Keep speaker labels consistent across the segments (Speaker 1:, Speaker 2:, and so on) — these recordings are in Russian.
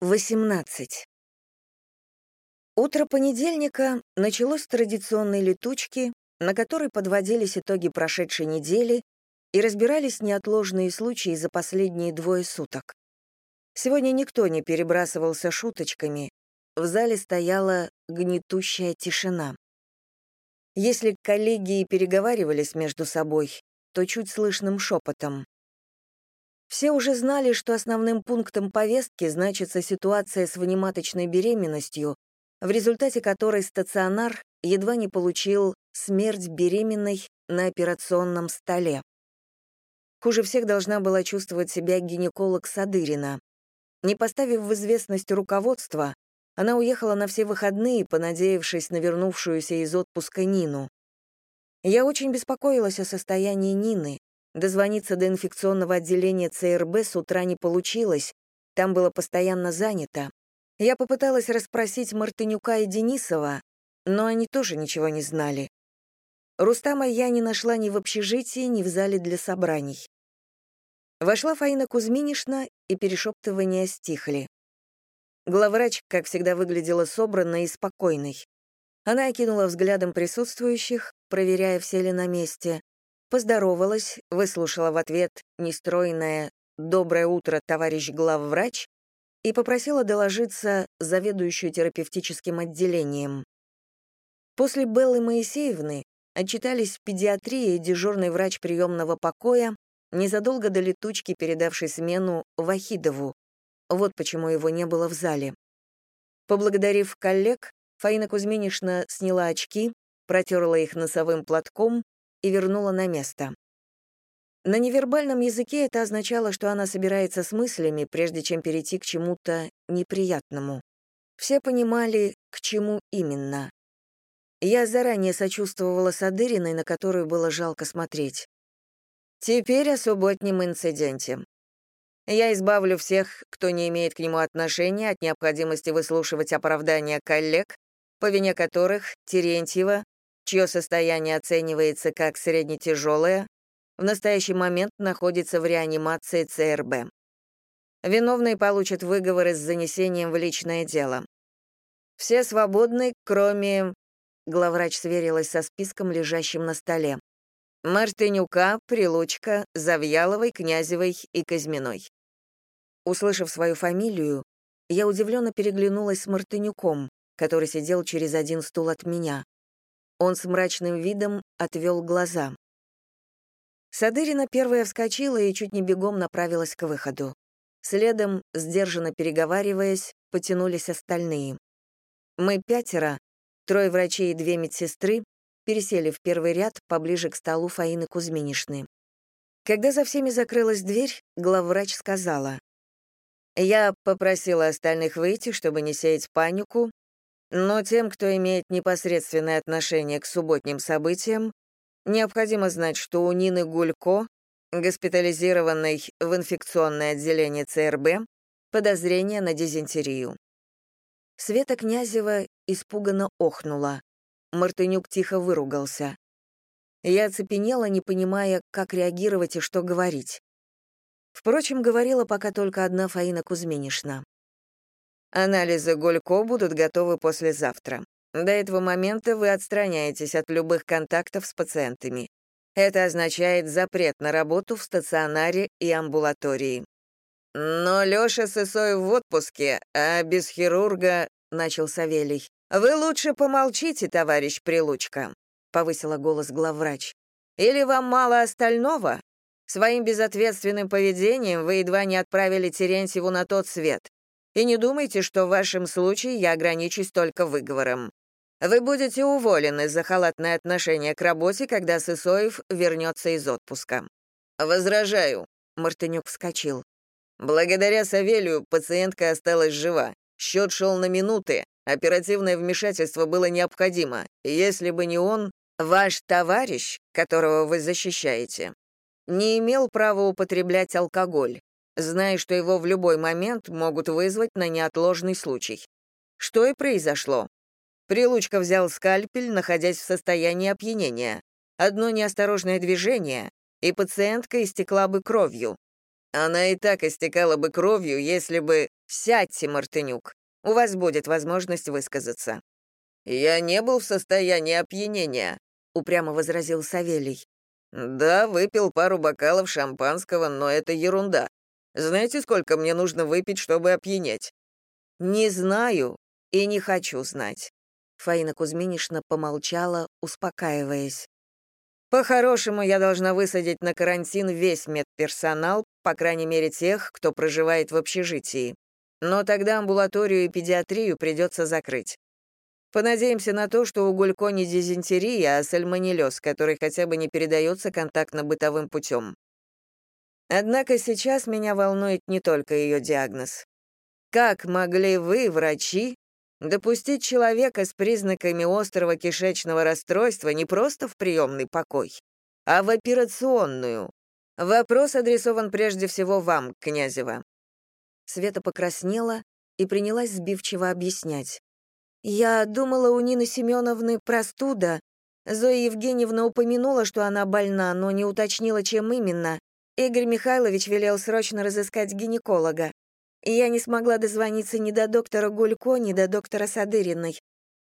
Speaker 1: 18. Утро понедельника началось с традиционной летучки, на которой подводились итоги прошедшей недели и разбирались неотложные случаи за последние двое суток. Сегодня никто не перебрасывался шуточками, в зале стояла гнетущая тишина. Если коллеги переговаривались между собой, то чуть слышным шепотом. Все уже знали, что основным пунктом повестки значится ситуация с внематочной беременностью, в результате которой стационар едва не получил смерть беременной на операционном столе. Хуже всех должна была чувствовать себя гинеколог Садырина. Не поставив в известность руководство, она уехала на все выходные, понадеявшись на вернувшуюся из отпуска Нину. Я очень беспокоилась о состоянии Нины. Дозвониться до инфекционного отделения ЦРБ с утра не получилось, там было постоянно занято. Я попыталась расспросить Мартынюка и Денисова, но они тоже ничего не знали. Рустама я не нашла ни в общежитии, ни в зале для собраний. Вошла Фаина Кузьминишна, и перешептывания стихли. Главврач, как всегда, выглядела собранной и спокойной. Она окинула взглядом присутствующих, проверяя, все ли на месте, поздоровалась, выслушала в ответ нестройное «Доброе утро, товарищ главврач» и попросила доложиться заведующую терапевтическим отделением. После Беллы Моисеевны отчитались в педиатрии дежурный врач приемного покоя, незадолго до летучки передавший смену Вахидову. Вот почему его не было в зале. Поблагодарив коллег, Фаина Кузьминишна сняла очки, протерла их носовым платком и вернула на место. На невербальном языке это означало, что она собирается с мыслями, прежде чем перейти к чему-то неприятному. Все понимали, к чему именно. Я заранее сочувствовала Садыриной, на которую было жалко смотреть. Теперь о субботнем инциденте. Я избавлю всех, кто не имеет к нему отношения, от необходимости выслушивать оправдания коллег, по вине которых Терентьева, чье состояние оценивается как среднетяжелое, в настоящий момент находится в реанимации ЦРБ. Виновные получат выговоры с занесением в личное дело. Все свободны, кроме... Главврач сверилась со списком, лежащим на столе. Мартынюка, Прилучка, Завьяловой, Князевой и Казьминой. Услышав свою фамилию, я удивленно переглянулась с Мартынюком, который сидел через один стул от меня. Он с мрачным видом отвел глаза. Садырина первая вскочила и чуть не бегом направилась к выходу. Следом, сдержанно переговариваясь, потянулись остальные. Мы пятеро, трое врачей и две медсестры, пересели в первый ряд поближе к столу Фаины Кузьминишны. Когда за всеми закрылась дверь, главврач сказала, «Я попросила остальных выйти, чтобы не сеять панику, но тем, кто имеет непосредственное отношение к субботним событиям, необходимо знать, что у Нины Гулько, госпитализированной в инфекционное отделение ЦРБ, подозрение на дизентерию. Света Князева испуганно охнула. Мартынюк тихо выругался. Я оцепенела, не понимая, как реагировать и что говорить. Впрочем, говорила пока только одна Фаина Кузьминишна. Анализы Голько будут готовы послезавтра. До этого момента вы отстраняетесь от любых контактов с пациентами. Это означает запрет на работу в стационаре и амбулатории. Но Лёша с Исой в отпуске, а без хирурга, — начал Савелий. «Вы лучше помолчите, товарищ Прилучка», — повысила голос главврач. «Или вам мало остального? Своим безответственным поведением вы едва не отправили Терентьеву на тот свет. И не думайте, что в вашем случае я ограничусь только выговором. Вы будете уволены за халатное отношение к работе, когда Сысоев вернется из отпуска». «Возражаю», — Мартынюк вскочил. «Благодаря Савелию пациентка осталась жива. Счет шел на минуты, оперативное вмешательство было необходимо. Если бы не он, ваш товарищ, которого вы защищаете, не имел права употреблять алкоголь зная, что его в любой момент могут вызвать на неотложный случай. Что и произошло. Прилучка взял скальпель, находясь в состоянии опьянения. Одно неосторожное движение, и пациентка истекла бы кровью. Она и так истекала бы кровью, если бы... «Сядьте, Мартынюк. У вас будет возможность высказаться». «Я не был в состоянии опьянения», — упрямо возразил Савелий. «Да, выпил пару бокалов шампанского, но это ерунда. Знаете, сколько мне нужно выпить, чтобы опьянеть?» «Не знаю и не хочу знать». Фаина Кузьминишна помолчала, успокаиваясь. «По-хорошему, я должна высадить на карантин весь медперсонал, по крайней мере тех, кто проживает в общежитии. Но тогда амбулаторию и педиатрию придется закрыть. Понадеемся на то, что у Гулько не дизентерия, а сальмонеллез, который хотя бы не передается контактно-бытовым путем. Однако сейчас меня волнует не только ее диагноз. Как могли вы, врачи, допустить человека с признаками острого кишечного расстройства не просто в приемный покой, а в операционную? Вопрос адресован прежде всего вам, Князева. Света покраснела и принялась сбивчиво объяснять. «Я думала, у Нины Семеновны простуда. Зоя Евгеньевна упомянула, что она больна, но не уточнила, чем именно. Игорь Михайлович велел срочно разыскать гинеколога. И я не смогла дозвониться ни до доктора Гулько, ни до доктора Садыриной.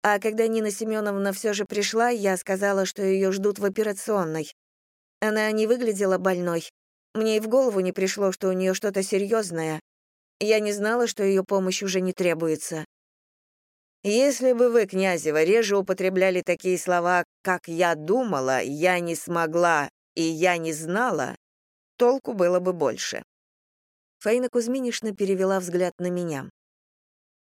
Speaker 1: А когда Нина Семеновна все же пришла, я сказала, что ее ждут в операционной. Она не выглядела больной. Мне и в голову не пришло, что у нее что-то серьезное. Я не знала, что ее помощь уже не требуется. Если бы вы, Князева, реже употребляли такие слова, как «я думала», «я не смогла» и «я не знала», толку было бы больше. Фаина Кузьминишна перевела взгляд на меня.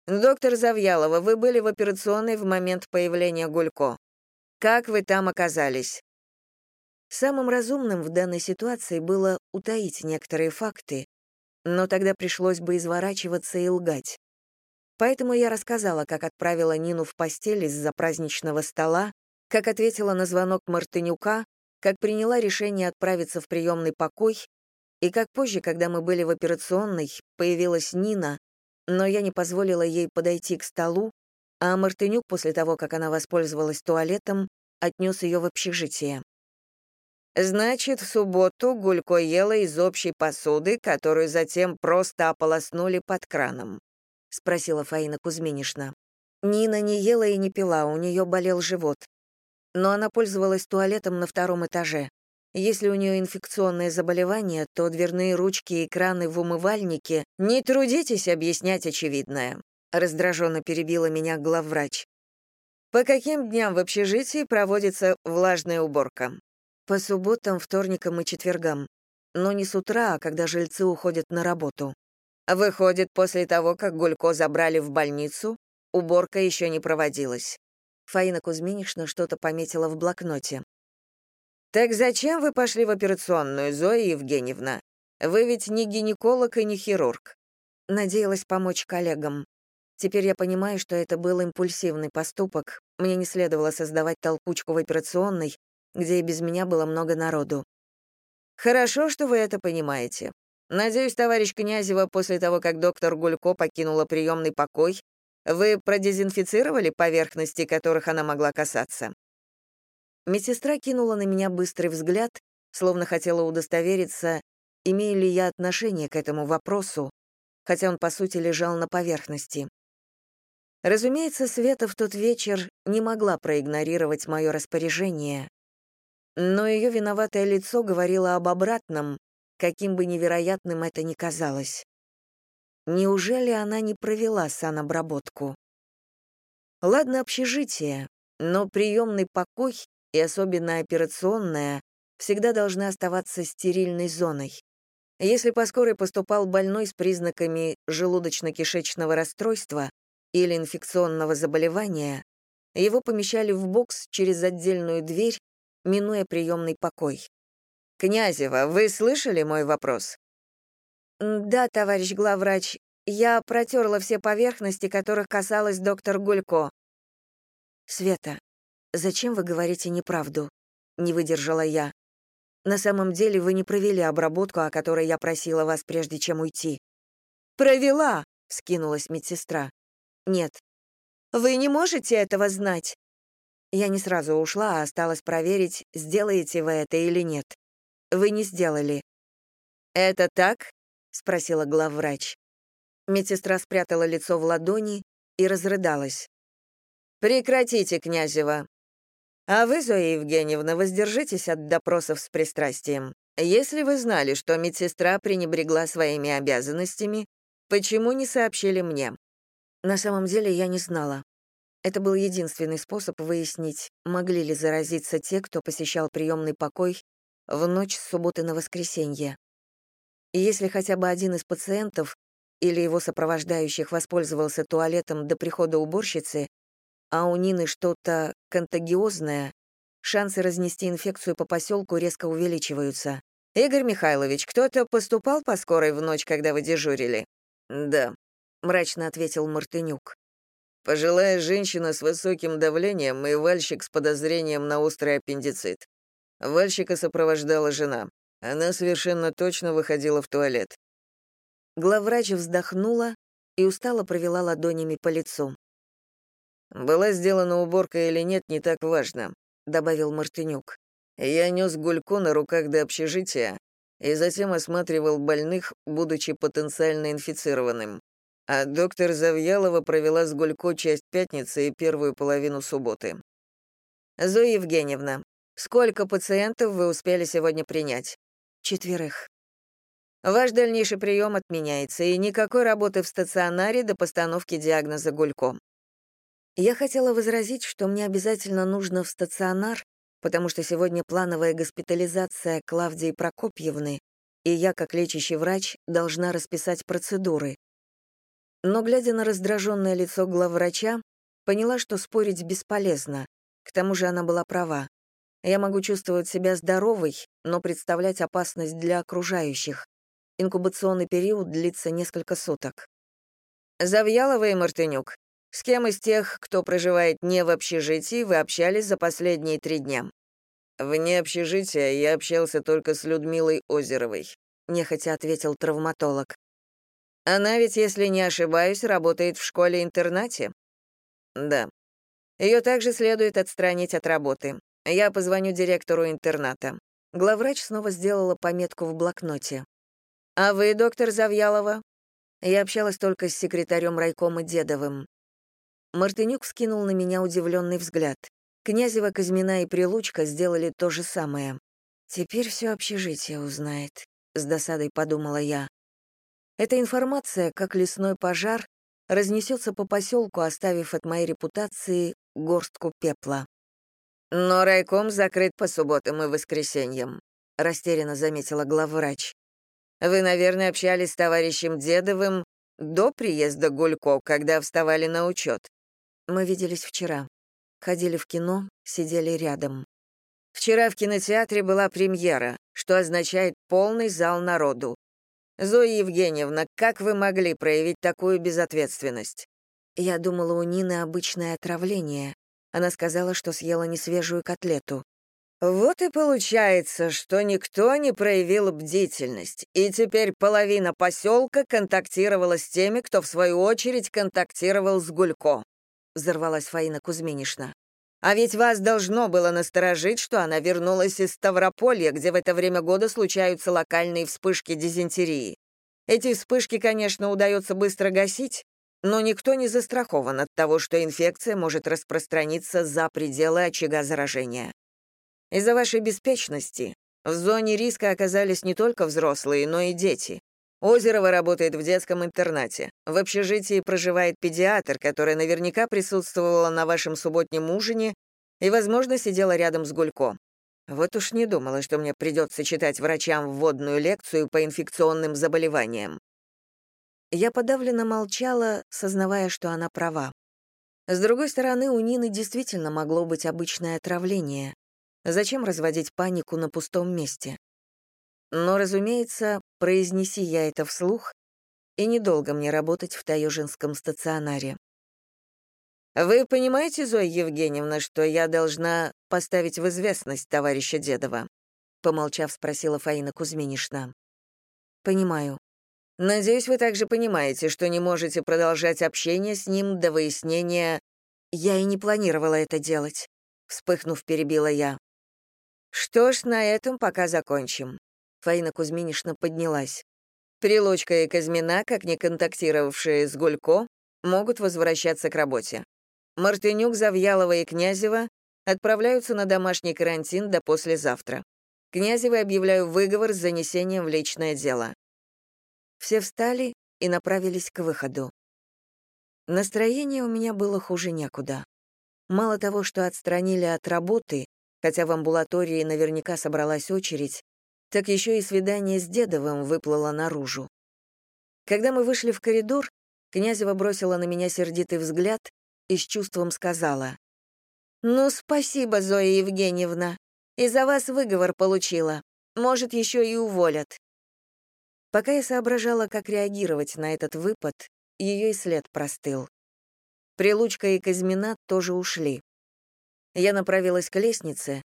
Speaker 1: «Доктор Завьялова, вы были в операционной в момент появления Гулько. Как вы там оказались?» Самым разумным в данной ситуации было утаить некоторые факты, но тогда пришлось бы изворачиваться и лгать. Поэтому я рассказала, как отправила Нину в постель из-за праздничного стола, как ответила на звонок Мартынюка, как приняла решение отправиться в приемный покой, и как позже, когда мы были в операционной, появилась Нина, но я не позволила ей подойти к столу, а Мартынюк после того, как она воспользовалась туалетом, отнес ее в общежитие. Значит, в субботу Гулько ела из общей посуды, которую затем просто ополоснули под краном — спросила Фаина Кузьминишна. Нина не ела и не пила, у нее болел живот. Но она пользовалась туалетом на втором этаже. Если у нее инфекционное заболевание, то дверные ручки и краны в умывальнике «Не трудитесь объяснять очевидное», — раздраженно перебила меня главврач. «По каким дням в общежитии проводится влажная уборка?» «По субботам, вторникам и четвергам. Но не с утра, а когда жильцы уходят на работу. Выходит, после того, как Гулько забрали в больницу, уборка еще не проводилась. Фаина Кузьминишна что-то пометила в блокноте. «Так зачем вы пошли в операционную, Зоя Евгеньевна? Вы ведь не гинеколог и не хирург». Надеялась помочь коллегам. Теперь я понимаю, что это был импульсивный поступок. Мне не следовало создавать толкучку в операционной, где и без меня было много народу. «Хорошо, что вы это понимаете. Надеюсь, товарищ Князева, после того, как доктор Гулько покинула приемный покой, вы продезинфицировали поверхности, которых она могла касаться?» Медсестра кинула на меня быстрый взгляд, словно хотела удостовериться, имею ли я отношение к этому вопросу, хотя он, по сути, лежал на поверхности. Разумеется, Света в тот вечер не могла проигнорировать мое распоряжение, но ее виноватое лицо говорило об обратном, каким бы невероятным это ни казалось. Неужели она не провела санобработку? Ладно, общежитие, но приемный покой и особенно операционная всегда должны оставаться стерильной зоной. Если по скорой поступал больной с признаками желудочно-кишечного расстройства или инфекционного заболевания, его помещали в бокс через отдельную дверь, минуя приемный покой. «Князева, вы слышали мой вопрос?» «Да, товарищ главврач, я протерла все поверхности, которых касалась доктор Гулько». «Света, зачем вы говорите неправду?» — не выдержала я. «На самом деле вы не провели обработку, о которой я просила вас, прежде чем уйти». «Провела!» — скинулась медсестра. «Нет». «Вы не можете этого знать?» Я не сразу ушла, а осталось проверить, сделаете вы это или нет вы не сделали». «Это так?» — спросила главврач. Медсестра спрятала лицо в ладони и разрыдалась. «Прекратите, Князева. А вы, Зоя Евгеньевна, воздержитесь от допросов с пристрастием. Если вы знали, что медсестра пренебрегла своими обязанностями, почему не сообщили мне?» На самом деле я не знала. Это был единственный способ выяснить, могли ли заразиться те, кто посещал приемный покой в ночь с субботы на воскресенье. И если хотя бы один из пациентов или его сопровождающих воспользовался туалетом до прихода уборщицы, а у Нины что-то контагиозное, шансы разнести инфекцию по поселку резко увеличиваются. «Игорь Михайлович, кто-то поступал по скорой в ночь, когда вы дежурили?» «Да», — мрачно ответил Мартынюк. Пожилая женщина с высоким давлением и вальщик с подозрением на острый аппендицит. Вальщика сопровождала жена. Она совершенно точно выходила в туалет. Главврач вздохнула и устало провела ладонями по лицу. «Была сделана уборка или нет, не так важно», — добавил Мартынюк. «Я нес гульку на руках до общежития и затем осматривал больных, будучи потенциально инфицированным. А доктор Завьялова провела с Гулько часть пятницы и первую половину субботы. «Зоя Евгеньевна, сколько пациентов вы успели сегодня принять?» «Четверых». Ваш дальнейший прием отменяется, и никакой работы в стационаре до постановки диагноза Гулько. Я хотела возразить, что мне обязательно нужно в стационар, потому что сегодня плановая госпитализация Клавдии Прокопьевны, и я, как лечащий врач, должна расписать процедуры. Но, глядя на раздраженное лицо главврача, поняла, что спорить бесполезно. К тому же она была права. Я могу чувствовать себя здоровой, но представлять опасность для окружающих. Инкубационный период длится несколько суток. Завьялова и Мартынюк, с кем из тех, кто проживает не в общежитии, вы общались за последние три дня? Вне общежития я общался только с Людмилой Озеровой, нехотя ответил травматолог. Она ведь, если не ошибаюсь, работает в школе-интернате? Да. Ее также следует отстранить от работы. Я позвоню директору интерната. Главврач снова сделала пометку в блокноте. А вы, доктор Завьялова? Я общалась только с секретарем райкома Дедовым. Мартынюк вскинул на меня удивленный взгляд. Князева, Казьмина и Прилучка сделали то же самое. «Теперь все общежитие узнает», — с досадой подумала я. Эта информация, как лесной пожар, разнесется по поселку, оставив от моей репутации горстку пепла. «Но райком закрыт по субботам и воскресеньям», — растерянно заметила главврач. «Вы, наверное, общались с товарищем Дедовым до приезда Гулько, когда вставали на учет. Мы виделись вчера. Ходили в кино, сидели рядом. Вчера в кинотеатре была премьера, что означает полный зал народу. «Зоя Евгеньевна, как вы могли проявить такую безответственность?» Я думала, у Нины обычное отравление. Она сказала, что съела несвежую котлету. Вот и получается, что никто не проявил бдительность, и теперь половина поселка контактировала с теми, кто в свою очередь контактировал с Гулько. Взорвалась Фаина Кузьминишна. А ведь вас должно было насторожить, что она вернулась из Ставрополья, где в это время года случаются локальные вспышки дизентерии. Эти вспышки, конечно, удается быстро гасить, но никто не застрахован от того, что инфекция может распространиться за пределы очага заражения. Из-за вашей беспечности в зоне риска оказались не только взрослые, но и дети. Озерова работает в детском интернате. В общежитии проживает педиатр, которая наверняка присутствовала на вашем субботнем ужине и, возможно, сидела рядом с Гулько. Вот уж не думала, что мне придется читать врачам вводную лекцию по инфекционным заболеваниям. Я подавленно молчала, сознавая, что она права. С другой стороны, у Нины действительно могло быть обычное отравление. Зачем разводить панику на пустом месте? Но, разумеется, произнеси я это вслух, и недолго мне работать в Таежинском стационаре. «Вы понимаете, Зоя Евгеньевна, что я должна поставить в известность товарища Дедова?» Помолчав, спросила Фаина Кузьминишна. «Понимаю. Надеюсь, вы также понимаете, что не можете продолжать общение с ним до выяснения...» «Я и не планировала это делать», — вспыхнув, перебила я. «Что ж, на этом пока закончим. Фаина Кузьминишна поднялась. Прилучка и Казьмина, как не контактировавшие с Гулько, могут возвращаться к работе. Мартынюк, Завьялова и Князева отправляются на домашний карантин до послезавтра. Князевой объявляю выговор с занесением в личное дело. Все встали и направились к выходу. Настроение у меня было хуже некуда. Мало того, что отстранили от работы, хотя в амбулатории наверняка собралась очередь, так еще и свидание с Дедовым выплыло наружу. Когда мы вышли в коридор, Князева бросила на меня сердитый взгляд и с чувством сказала. «Ну, спасибо, Зоя Евгеньевна. Из-за вас выговор получила. Может, еще и уволят». Пока я соображала, как реагировать на этот выпад, ее и след простыл. Прилучка и Казьмина тоже ушли. Я направилась к лестнице,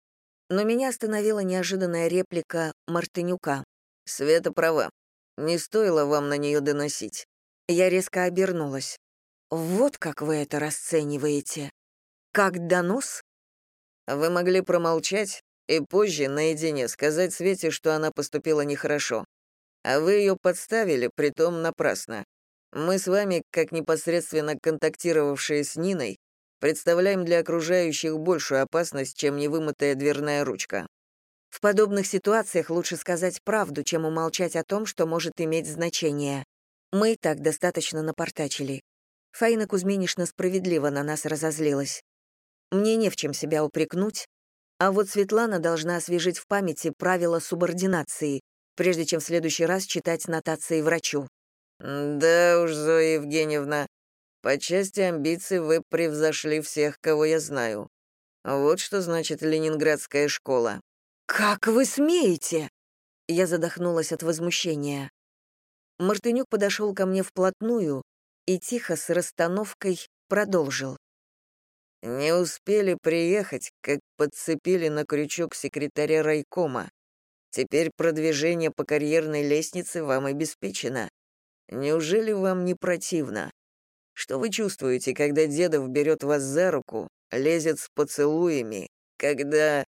Speaker 1: но меня остановила неожиданная реплика Мартынюка. «Света права. Не стоило вам на нее доносить». Я резко обернулась. «Вот как вы это расцениваете. Как донос?» «Вы могли промолчать и позже, наедине, сказать Свете, что она поступила нехорошо. А вы ее подставили, притом напрасно. Мы с вами, как непосредственно контактировавшие с Ниной, представляем для окружающих большую опасность, чем невымытая дверная ручка. В подобных ситуациях лучше сказать правду, чем умолчать о том, что может иметь значение. Мы и так достаточно напортачили. Фаина Кузьминишна справедливо на нас разозлилась. Мне не в чем себя упрекнуть, а вот Светлана должна освежить в памяти правила субординации, прежде чем в следующий раз читать нотации врачу. «Да уж, Зоя Евгеньевна, по части амбиций вы превзошли всех, кого я знаю. Вот что значит ленинградская школа». «Как вы смеете?» Я задохнулась от возмущения. Мартынюк подошел ко мне вплотную и тихо с расстановкой продолжил. «Не успели приехать, как подцепили на крючок секретаря райкома. Теперь продвижение по карьерной лестнице вам обеспечено. Неужели вам не противно? Что вы чувствуете, когда Дедов берет вас за руку, лезет с поцелуями, когда...»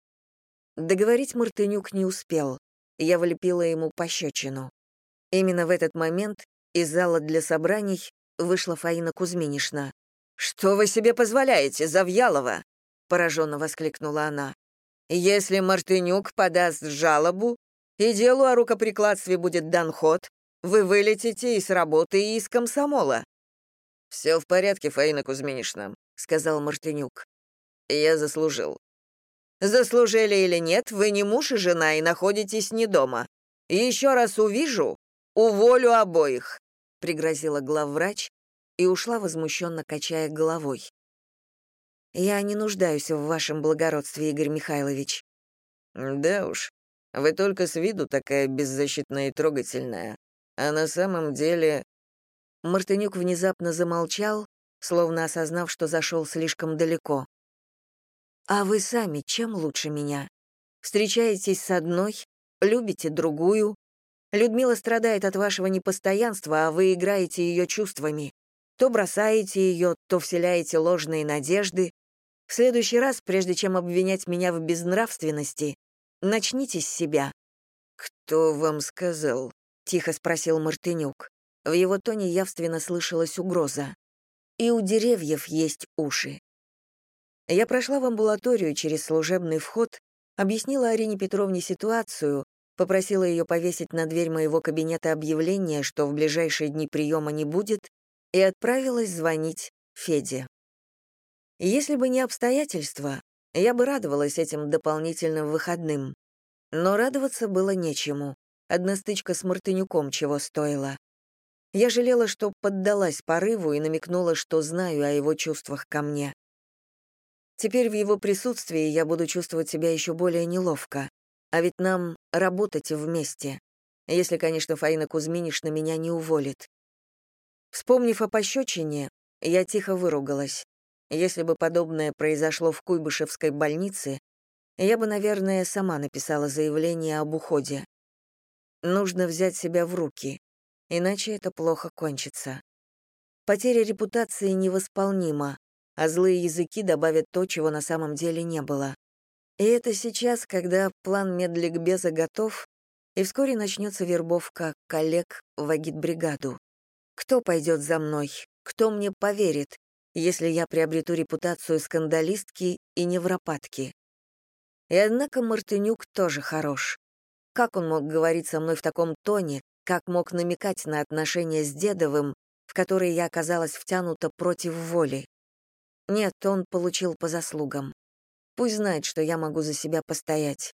Speaker 1: Договорить Мартынюк не успел. Я влепила ему пощечину. Именно в этот момент из зала для собраний вышла Фаина Кузьминишна. «Что вы себе позволяете, Завьялова?» — пораженно воскликнула она. «Если Мартынюк подаст жалобу, и делу о рукоприкладстве будет дан ход, вы вылетите и с работы, и из комсомола». «Все в порядке, Фаина Кузьминишна», — сказал Мартынюк. «Я заслужил». «Заслужили или нет, вы не муж и жена и находитесь не дома. Еще раз увижу, уволю обоих», — пригрозила главврач и ушла, возмущенно качая головой. «Я не нуждаюсь в вашем благородстве, Игорь Михайлович». «Да уж, вы только с виду такая беззащитная и трогательная, а на самом деле...» Мартынюк внезапно замолчал, словно осознав, что зашел слишком далеко. «А вы сами чем лучше меня? Встречаетесь с одной, любите другую. Людмила страдает от вашего непостоянства, а вы играете ее чувствами. То бросаете ее, то вселяете ложные надежды. В следующий раз, прежде чем обвинять меня в безнравственности, начните с себя». «Кто вам сказал?» — тихо спросил Мартынюк. В его тоне явственно слышалась угроза. «И у деревьев есть уши». Я прошла в амбулаторию через служебный вход, объяснила Арине Петровне ситуацию, попросила ее повесить на дверь моего кабинета объявление, что в ближайшие дни приема не будет, и отправилась звонить Феде. Если бы не обстоятельства, я бы радовалась этим дополнительным выходным. Но радоваться было нечему. Одна стычка с Мартынюком чего стоила. Я жалела, что поддалась порыву и намекнула, что знаю о его чувствах ко мне. Теперь в его присутствии я буду чувствовать себя еще более неловко. А ведь нам работать вместе. Если, конечно, Фаина Кузьминишна меня не уволит. Вспомнив о пощечине, я тихо выругалась. Если бы подобное произошло в Куйбышевской больнице, я бы, наверное, сама написала заявление об уходе. Нужно взять себя в руки, иначе это плохо кончится. Потеря репутации невосполнима, а злые языки добавят то, чего на самом деле не было. И это сейчас, когда план медликбеза готов, и вскоре начнется вербовка коллег в агитбригаду. Кто пойдет за мной? Кто мне поверит, если я приобрету репутацию скандалистки и невропатки? И однако Мартынюк тоже хорош. Как он мог говорить со мной в таком тоне, как мог намекать на отношения с Дедовым, в которые я оказалась втянута против воли? Нет, он получил по заслугам. Пусть знает, что я могу за себя постоять.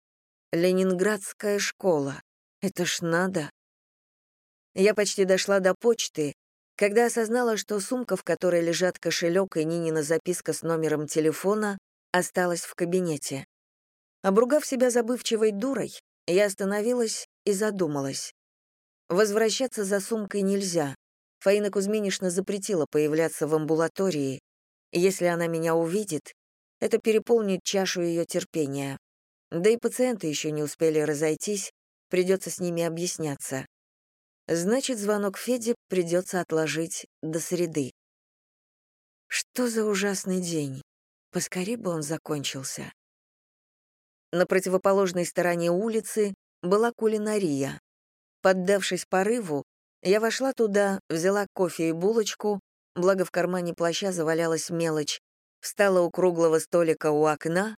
Speaker 1: Ленинградская школа. Это ж надо. Я почти дошла до почты, когда осознала, что сумка, в которой лежат кошелек и Нинина записка с номером телефона, осталась в кабинете. Обругав себя забывчивой дурой, я остановилась и задумалась. Возвращаться за сумкой нельзя. Фаина Кузьминишна запретила появляться в амбулатории. Если она меня увидит, это переполнит чашу ее терпения. Да и пациенты еще не успели разойтись, придется с ними объясняться. Значит, звонок Феде придется отложить до среды. Что за ужасный день? Поскорее бы он закончился. На противоположной стороне улицы была кулинария. Поддавшись порыву, я вошла туда, взяла кофе и булочку, благо в кармане плаща завалялась мелочь, встала у круглого столика у окна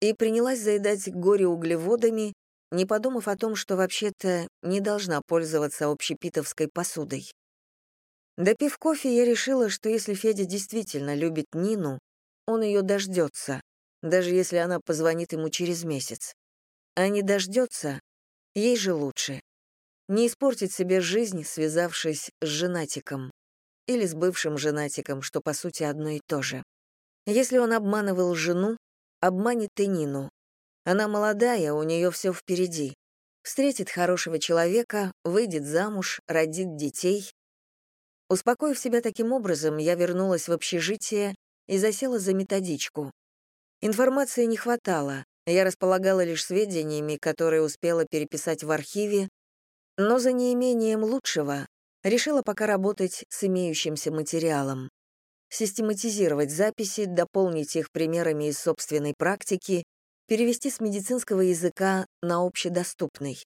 Speaker 1: и принялась заедать горе углеводами, не подумав о том, что вообще-то не должна пользоваться общепитовской посудой. Допив кофе, я решила, что если Федя действительно любит Нину, он ее дождется, даже если она позвонит ему через месяц. А не дождется, ей же лучше. Не испортить себе жизнь, связавшись с женатиком. Или с бывшим женатиком, что по сути одно и то же. Если он обманывал жену, обманет и Нину. Она молодая, у нее все впереди. Встретит хорошего человека, выйдет замуж, родит детей. Успокоив себя таким образом, я вернулась в общежитие и засела за методичку. Информации не хватало, я располагала лишь сведениями, которые успела переписать в архиве, но за неимением лучшего решила пока работать с имеющимся материалом систематизировать записи, дополнить их примерами из собственной практики, перевести с медицинского языка на общедоступный.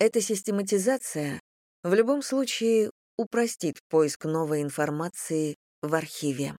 Speaker 1: Эта систематизация в любом случае упростит поиск новой информации в архиве.